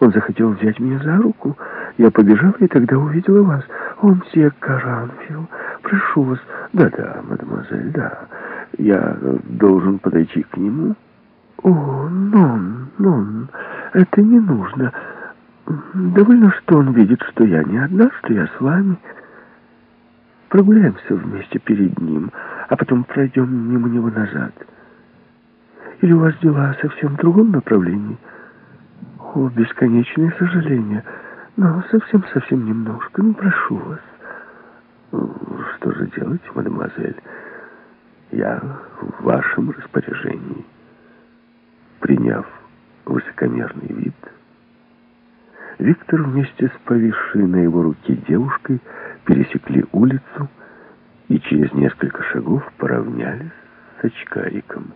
Он захотел взять меня за руку. Я побежала и тогда увидела вас. Он все Каранфилл. Прошу вас. Да-да, мадемуазель, да. Я должен подойти к нему. О, нон, нон, это не нужно. Довольно, что он видит, что я не одна, что я с вами. Прогуляемся вместе перед ним, а потом пройдем мимо него назад. Или у вас дела совсем в другом направлении? О, бесконечные сожаления. Но совсем-совсем немножко. Ну, прошу вас. Что же делать, мадемуазель? Я в вашем распоряжении. Приняв высокомерный вид, Виктор вместе с повисшей на его руке девушкой пересекли улицу и через несколько шагов поравнялись с очкариком.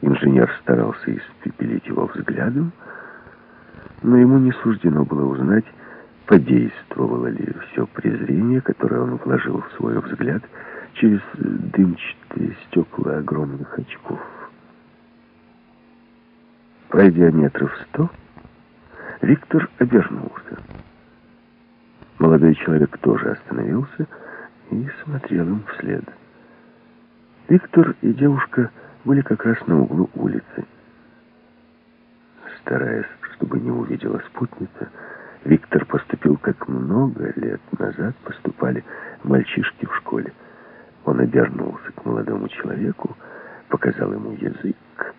Инженер старался испепелить его взглядом, но ему не суждено было узнать, подействовало ли все презрение, которое он вложил в свой взгляд через дымчатые стекла огромных очков. Пройдя метров сто, Виктор обернулся. Молодой человек тоже остановился и смотрел им вслед. Виктор и девушка были как раз на углу улицы. Стараясь, чтобы не увидела спутница, Виктор поступил, как много лет назад поступали мальчишки в школе. Он обернулся к молодому человеку, показал ему язык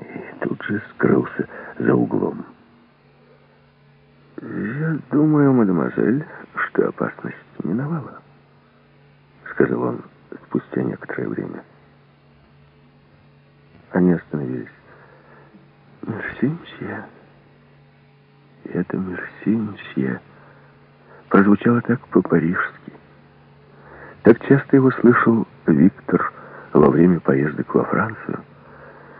и тут же скрылся за углом. «Я думаю, мадемуазель, что опасность миновала», — сказал он спустя некоторое время. «Мерси, мсье». Это «мерси, мсье» прозвучало так по-парижски. Так часто его слышал Виктор во время поездок во Францию,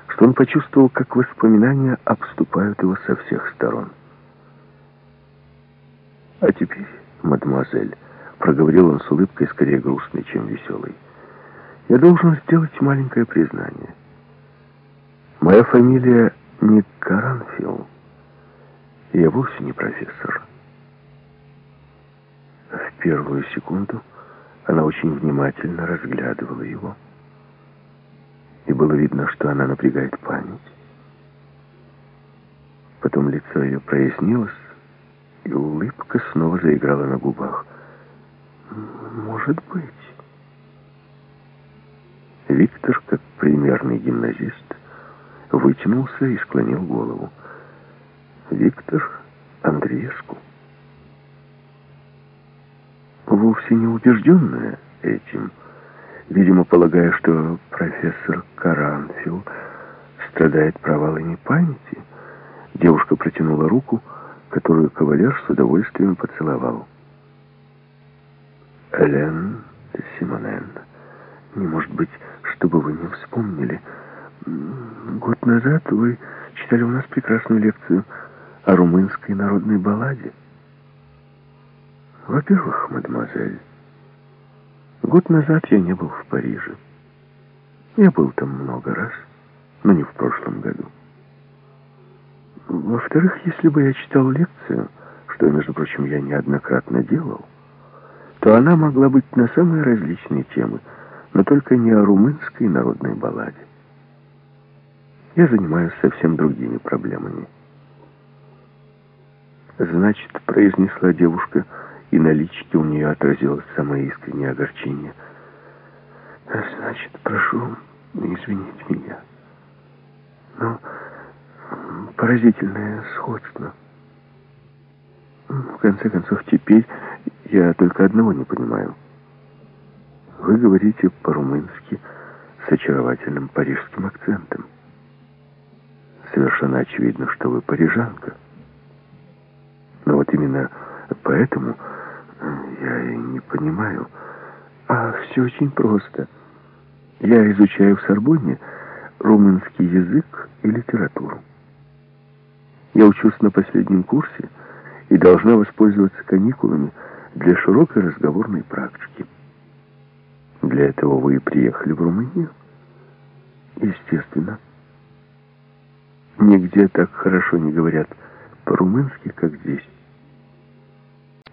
что он почувствовал, как воспоминания обступают его со всех сторон. «А теперь, мадемуазель», — проговорил он с улыбкой, скорее грустной, чем веселой, — «я должен сделать маленькое признание». Моя фамилия не Каранфилл. Я вовсе не профессор. В первую секунду она очень внимательно разглядывала его. И было видно, что она напрягает память. Потом лицо ее прояснилось, и улыбка снова заиграла на губах. «Может быть». Виктор, как примерный гимназист, вытянулся и склонил голову. Виктор Андреевску. Вовсе не убежденная этим, видимо, полагая, что профессор Каранфилл страдает провалами памяти, девушка протянула руку, которую кавалер с удовольствием поцеловал. Элен Симонен, не может быть, чтобы вы не вспомнили, Год назад вы читали у нас прекрасную лекцию о румынской народной балладе. Во-первых, мадемуазель, год назад я не был в Париже. Я был там много раз, но не в прошлом году. Во-вторых, если бы я читал лекцию, что, между прочим, я неоднократно делал, то она могла быть на самые различные темы, но только не о румынской народной балладе. Я занимаюсь совсем другими проблемами. Значит, произнесла девушка, и на личике у нее отразилось самое искреннее огорчение. Значит, прошу извинить меня. Но поразительное сходство. В конце концов, теперь я только одного не понимаю. Вы говорите по-румынски с очаровательным парижским акцентом совершенно очевидно, что вы парижанка. Но вот именно поэтому я и не понимаю. А все очень просто. Я изучаю в Сорбонне румынский язык и литературу. Я учусь на последнем курсе и должна воспользоваться каникулами для широкой разговорной практики. Для этого вы и приехали в Румынию? Естественно. Нигде так хорошо не говорят по-румынски, как здесь.